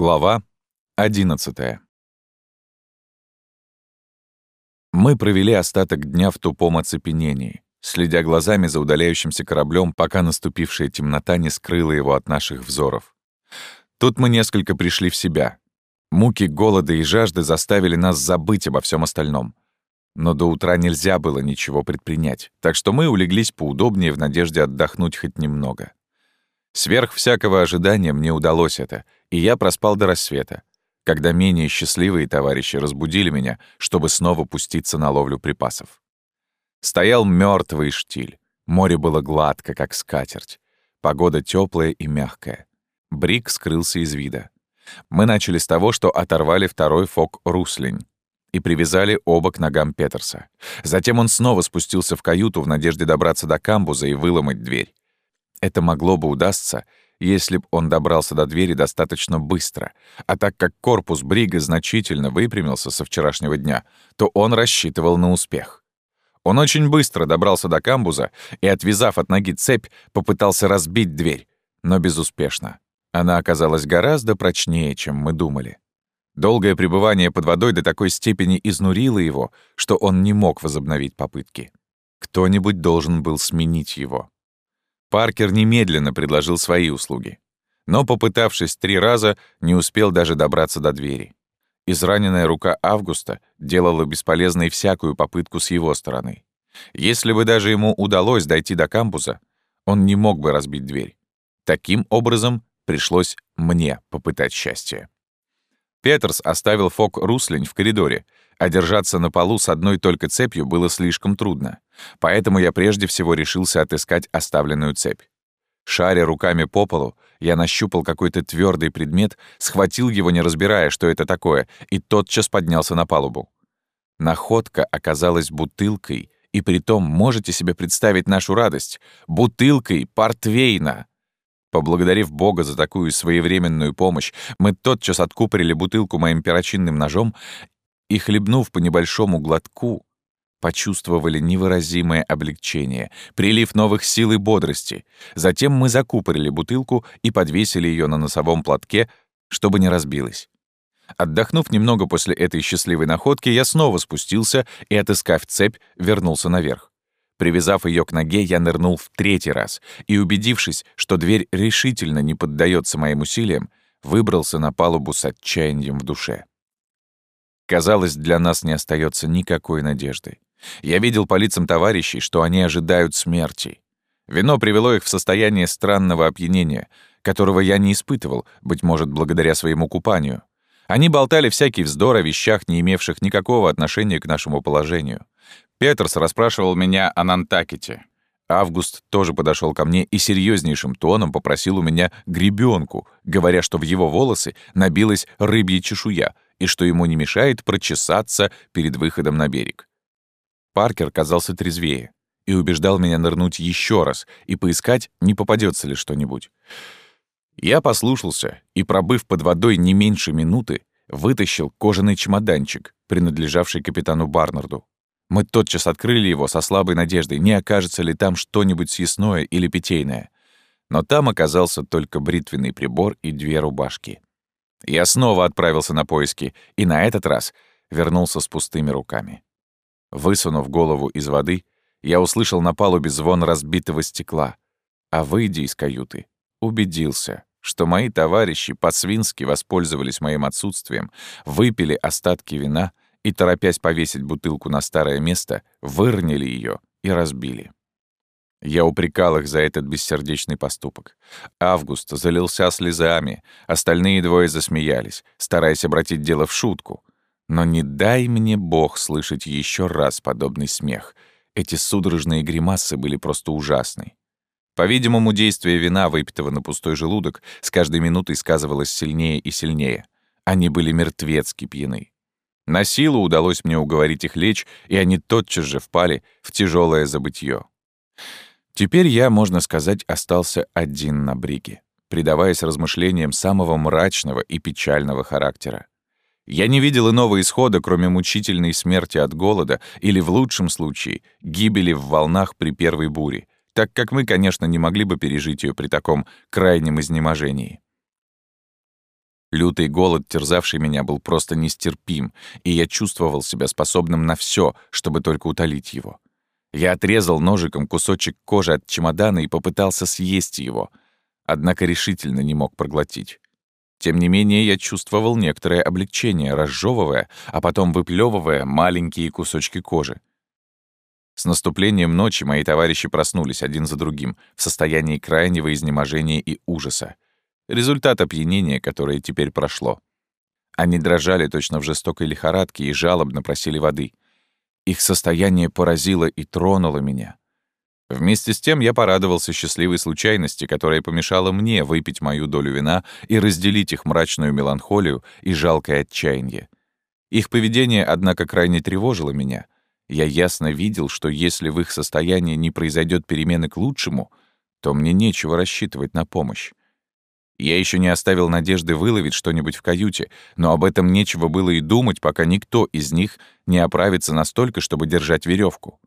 Глава 11 Мы провели остаток дня в тупом оцепенении, следя глазами за удаляющимся кораблем, пока наступившая темнота не скрыла его от наших взоров. Тут мы несколько пришли в себя. Муки голода и жажды заставили нас забыть обо всем остальном. Но до утра нельзя было ничего предпринять, так что мы улеглись поудобнее в надежде отдохнуть хоть немного. Сверх всякого ожидания мне удалось это, и я проспал до рассвета, когда менее счастливые товарищи разбудили меня, чтобы снова пуститься на ловлю припасов. Стоял мертвый штиль. Море было гладко, как скатерть. Погода теплая и мягкая. Брик скрылся из вида. Мы начали с того, что оторвали второй фок руслень и привязали оба к ногам Петерса. Затем он снова спустился в каюту в надежде добраться до камбуза и выломать дверь. Это могло бы удастся, если б он добрался до двери достаточно быстро, а так как корпус Брига значительно выпрямился со вчерашнего дня, то он рассчитывал на успех. Он очень быстро добрался до камбуза и, отвязав от ноги цепь, попытался разбить дверь, но безуспешно. Она оказалась гораздо прочнее, чем мы думали. Долгое пребывание под водой до такой степени изнурило его, что он не мог возобновить попытки. Кто-нибудь должен был сменить его. Паркер немедленно предложил свои услуги. Но, попытавшись три раза, не успел даже добраться до двери. Израненная рука Августа делала бесполезной всякую попытку с его стороны. Если бы даже ему удалось дойти до кампуса, он не мог бы разбить дверь. Таким образом, пришлось мне попытать счастье. Петерс оставил Фок Руслень в коридоре, а держаться на полу с одной только цепью было слишком трудно. Поэтому я прежде всего решился отыскать оставленную цепь. Шаря руками по полу, я нащупал какой-то твердый предмет, схватил его, не разбирая, что это такое, и тотчас поднялся на палубу. Находка оказалась бутылкой, и притом можете себе представить нашу радость — бутылкой портвейна. Поблагодарив Бога за такую своевременную помощь, мы тотчас откупорили бутылку моим перочинным ножом и, хлебнув по небольшому глотку, почувствовали невыразимое облегчение, прилив новых сил и бодрости. Затем мы закупорили бутылку и подвесили ее на носовом платке, чтобы не разбилась. Отдохнув немного после этой счастливой находки, я снова спустился и, отыскав цепь, вернулся наверх. Привязав ее к ноге, я нырнул в третий раз и, убедившись, что дверь решительно не поддается моим усилиям, выбрался на палубу с отчаянием в душе. Казалось, для нас не остается никакой надежды. Я видел по лицам товарищей, что они ожидают смерти. Вино привело их в состояние странного опьянения, которого я не испытывал, быть может, благодаря своему купанию. Они болтали всякий вздор о вещах, не имевших никакого отношения к нашему положению. Петерс расспрашивал меня о Нантакете. Август тоже подошел ко мне и серьезнейшим тоном попросил у меня гребенку, говоря, что в его волосы набилась рыбья чешуя — и что ему не мешает прочесаться перед выходом на берег. Паркер казался трезвее и убеждал меня нырнуть еще раз и поискать, не попадется ли что-нибудь. Я послушался и, пробыв под водой не меньше минуты, вытащил кожаный чемоданчик, принадлежавший капитану Барнарду. Мы тотчас открыли его со слабой надеждой, не окажется ли там что-нибудь съестное или питейное. Но там оказался только бритвенный прибор и две рубашки. Я снова отправился на поиски, и на этот раз вернулся с пустыми руками. Высунув голову из воды, я услышал на палубе звон разбитого стекла, а, выйдя из каюты, убедился, что мои товарищи по-свински воспользовались моим отсутствием, выпили остатки вина и, торопясь повесить бутылку на старое место, выронили ее и разбили. Я упрекал их за этот бессердечный поступок. Август залился слезами, остальные двое засмеялись, стараясь обратить дело в шутку. Но не дай мне Бог слышать еще раз подобный смех. Эти судорожные гримасы были просто ужасны. По-видимому, действие вина, выпитого на пустой желудок, с каждой минутой сказывалось сильнее и сильнее. Они были мертвецки пьяны. На силу удалось мне уговорить их лечь, и они тотчас же впали в тяжелое забытье. Теперь я, можно сказать, остался один на бриге, предаваясь размышлениям самого мрачного и печального характера. Я не видел иного исхода, кроме мучительной смерти от голода или, в лучшем случае, гибели в волнах при первой буре, так как мы, конечно, не могли бы пережить ее при таком крайнем изнеможении. Лютый голод, терзавший меня, был просто нестерпим, и я чувствовал себя способным на все, чтобы только утолить его. Я отрезал ножиком кусочек кожи от чемодана и попытался съесть его, однако решительно не мог проглотить. Тем не менее, я чувствовал некоторое облегчение, разжевывая, а потом выплевывая маленькие кусочки кожи. С наступлением ночи мои товарищи проснулись один за другим в состоянии крайнего изнеможения и ужаса. Результат опьянения, которое теперь прошло. Они дрожали точно в жестокой лихорадке и жалобно просили воды. Их состояние поразило и тронуло меня. Вместе с тем я порадовался счастливой случайности, которая помешала мне выпить мою долю вина и разделить их мрачную меланхолию и жалкое отчаяние. Их поведение, однако, крайне тревожило меня. Я ясно видел, что если в их состоянии не произойдет перемены к лучшему, то мне нечего рассчитывать на помощь. Я еще не оставил надежды выловить что-нибудь в каюте, но об этом нечего было и думать, пока никто из них не оправится настолько, чтобы держать веревку.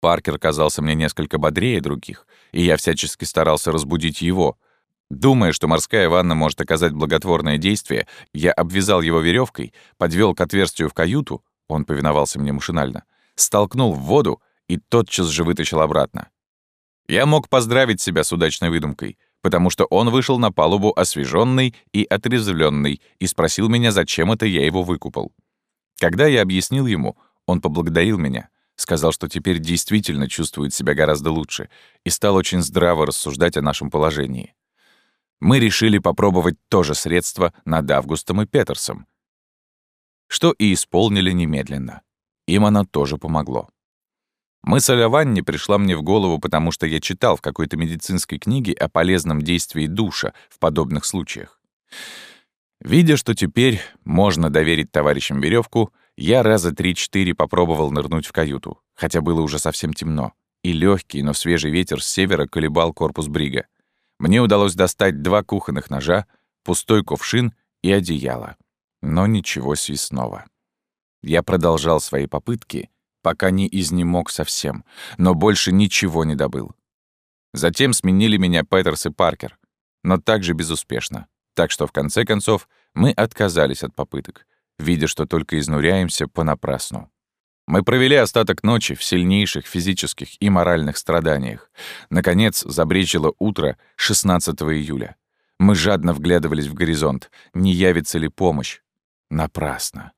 Паркер казался мне несколько бодрее других, и я всячески старался разбудить его. Думая, что морская ванна может оказать благотворное действие, я обвязал его веревкой, подвел к отверстию в каюту, он повиновался мне машинально, столкнул в воду и тотчас же вытащил обратно. Я мог поздравить себя с удачной выдумкой — потому что он вышел на палубу освеженный и отрезвленный и спросил меня, зачем это я его выкупал. Когда я объяснил ему, он поблагодарил меня, сказал, что теперь действительно чувствует себя гораздо лучше и стал очень здраво рассуждать о нашем положении. Мы решили попробовать то же средство над Августом и Петерсом, что и исполнили немедленно. Им оно тоже помогло. Мысль о ванне пришла мне в голову, потому что я читал в какой-то медицинской книге о полезном действии душа в подобных случаях. Видя, что теперь можно доверить товарищам веревку, я раза три-четыре попробовал нырнуть в каюту, хотя было уже совсем темно, и легкий, но свежий ветер с севера колебал корпус брига. Мне удалось достать два кухонных ножа, пустой кувшин и одеяло. Но ничего съестного. Я продолжал свои попытки — пока не изнемог совсем, но больше ничего не добыл. Затем сменили меня Петерс и Паркер, но также безуспешно. Так что, в конце концов, мы отказались от попыток, видя, что только изнуряемся понапрасну. Мы провели остаток ночи в сильнейших физических и моральных страданиях. Наконец, забречило утро 16 июля. Мы жадно вглядывались в горизонт, не явится ли помощь. Напрасно.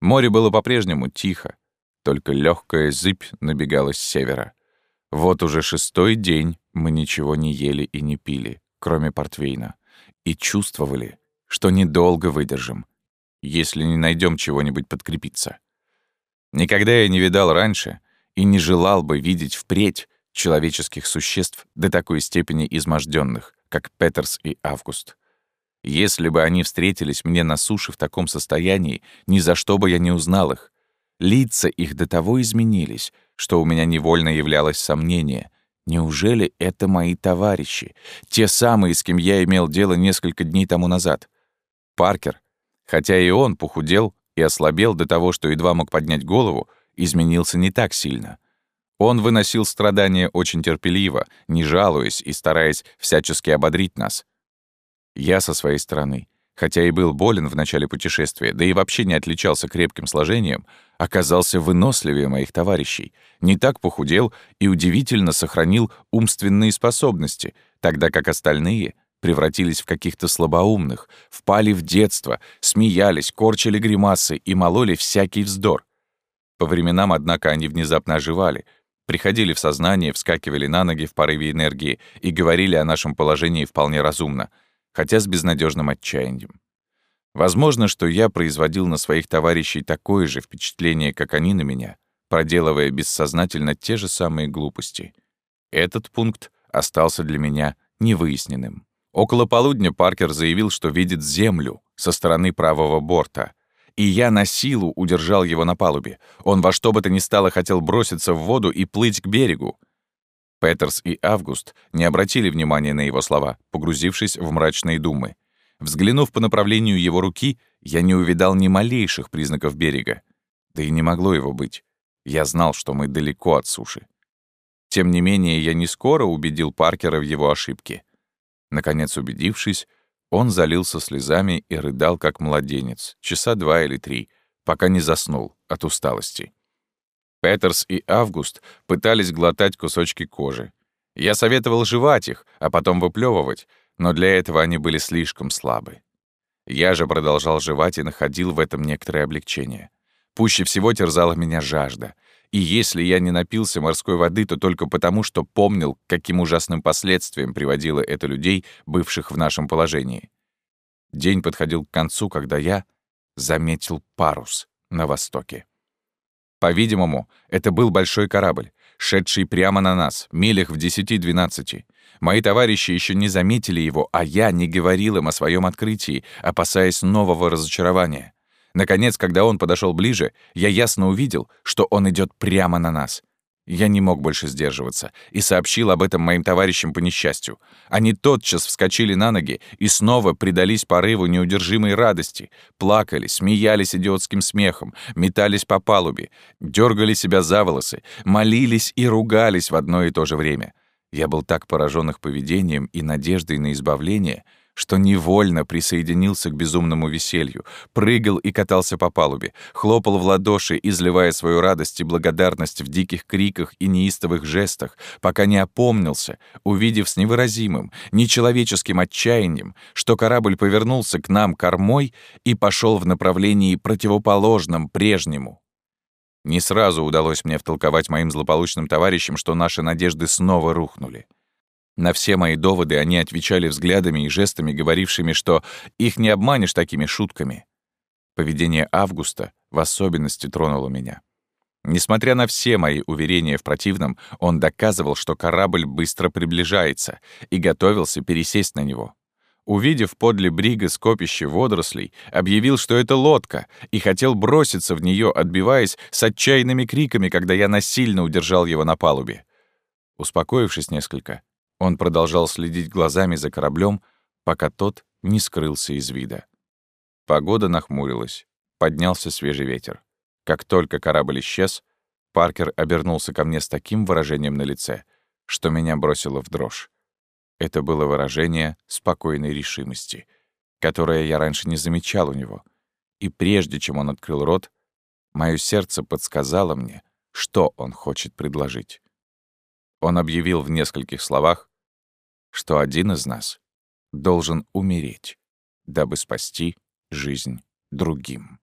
Море было по-прежнему тихо, только легкая зыбь набегала с севера. Вот уже шестой день мы ничего не ели и не пили, кроме портвейна, и чувствовали, что недолго выдержим, если не найдем чего-нибудь подкрепиться. Никогда я не видал раньше и не желал бы видеть впредь человеческих существ до такой степени изможденных, как Петерс и Август. Если бы они встретились мне на суше в таком состоянии, ни за что бы я не узнал их, Лица их до того изменились, что у меня невольно являлось сомнение. Неужели это мои товарищи? Те самые, с кем я имел дело несколько дней тому назад? Паркер, хотя и он похудел и ослабел до того, что едва мог поднять голову, изменился не так сильно. Он выносил страдания очень терпеливо, не жалуясь и стараясь всячески ободрить нас. Я со своей стороны хотя и был болен в начале путешествия, да и вообще не отличался крепким сложением, оказался выносливее моих товарищей, не так похудел и удивительно сохранил умственные способности, тогда как остальные превратились в каких-то слабоумных, впали в детство, смеялись, корчили гримасы и мололи всякий вздор. По временам, однако, они внезапно оживали, приходили в сознание, вскакивали на ноги в порыве энергии и говорили о нашем положении вполне разумно — хотя с безнадежным отчаянием. Возможно, что я производил на своих товарищей такое же впечатление, как они на меня, проделывая бессознательно те же самые глупости. Этот пункт остался для меня невыясненным. Около полудня Паркер заявил, что видит землю со стороны правого борта, и я на силу удержал его на палубе. Он во что бы то ни стало хотел броситься в воду и плыть к берегу, Петерс и Август не обратили внимания на его слова, погрузившись в мрачные думы. Взглянув по направлению его руки, я не увидал ни малейших признаков берега. Да и не могло его быть. Я знал, что мы далеко от суши. Тем не менее, я не скоро убедил Паркера в его ошибке. Наконец, убедившись, Он залился слезами и рыдал, как младенец, часа два или три, пока не заснул от усталости. Петерс и Август пытались глотать кусочки кожи. Я советовал жевать их, а потом выплевывать, но для этого они были слишком слабы. Я же продолжал жевать и находил в этом некоторое облегчение. Пуще всего терзала меня жажда. И если я не напился морской воды, то только потому, что помнил, каким ужасным последствиям приводило это людей, бывших в нашем положении. День подходил к концу, когда я заметил парус на востоке. По-видимому, это был большой корабль, шедший прямо на нас, милях в 10-12. Мои товарищи еще не заметили его, а я не говорил им о своем открытии, опасаясь нового разочарования. Наконец, когда он подошел ближе, я ясно увидел, что он идет прямо на нас. Я не мог больше сдерживаться и сообщил об этом моим товарищам по несчастью. Они тотчас вскочили на ноги и снова предались порыву неудержимой радости, плакали, смеялись идиотским смехом, метались по палубе, дергали себя за волосы, молились и ругались в одно и то же время. Я был так поражен их поведением и надеждой на избавление — что невольно присоединился к безумному веселью, прыгал и катался по палубе, хлопал в ладоши, изливая свою радость и благодарность в диких криках и неистовых жестах, пока не опомнился, увидев с невыразимым, нечеловеческим отчаянием, что корабль повернулся к нам кормой и пошел в направлении противоположном прежнему. Не сразу удалось мне втолковать моим злополучным товарищам, что наши надежды снова рухнули. На все мои доводы они отвечали взглядами и жестами, говорившими, что их не обманешь такими шутками. Поведение Августа в особенности тронуло меня. Несмотря на все мои уверения в противном, он доказывал, что корабль быстро приближается, и готовился пересесть на него. Увидев подле брига скопище водорослей, объявил, что это лодка, и хотел броситься в нее, отбиваясь с отчаянными криками, когда я насильно удержал его на палубе. Успокоившись несколько, он продолжал следить глазами за кораблем, пока тот не скрылся из вида. Погода нахмурилась. Поднялся свежий ветер. Как только корабль исчез, Паркер обернулся ко мне с таким выражением на лице, что меня бросило в дрожь. Это было выражение спокойной решимости, которое я раньше не замечал у него. И прежде чем он открыл рот, мое сердце подсказало мне, что он хочет предложить. Он объявил в нескольких словах, что один из нас должен умереть, дабы спасти жизнь другим.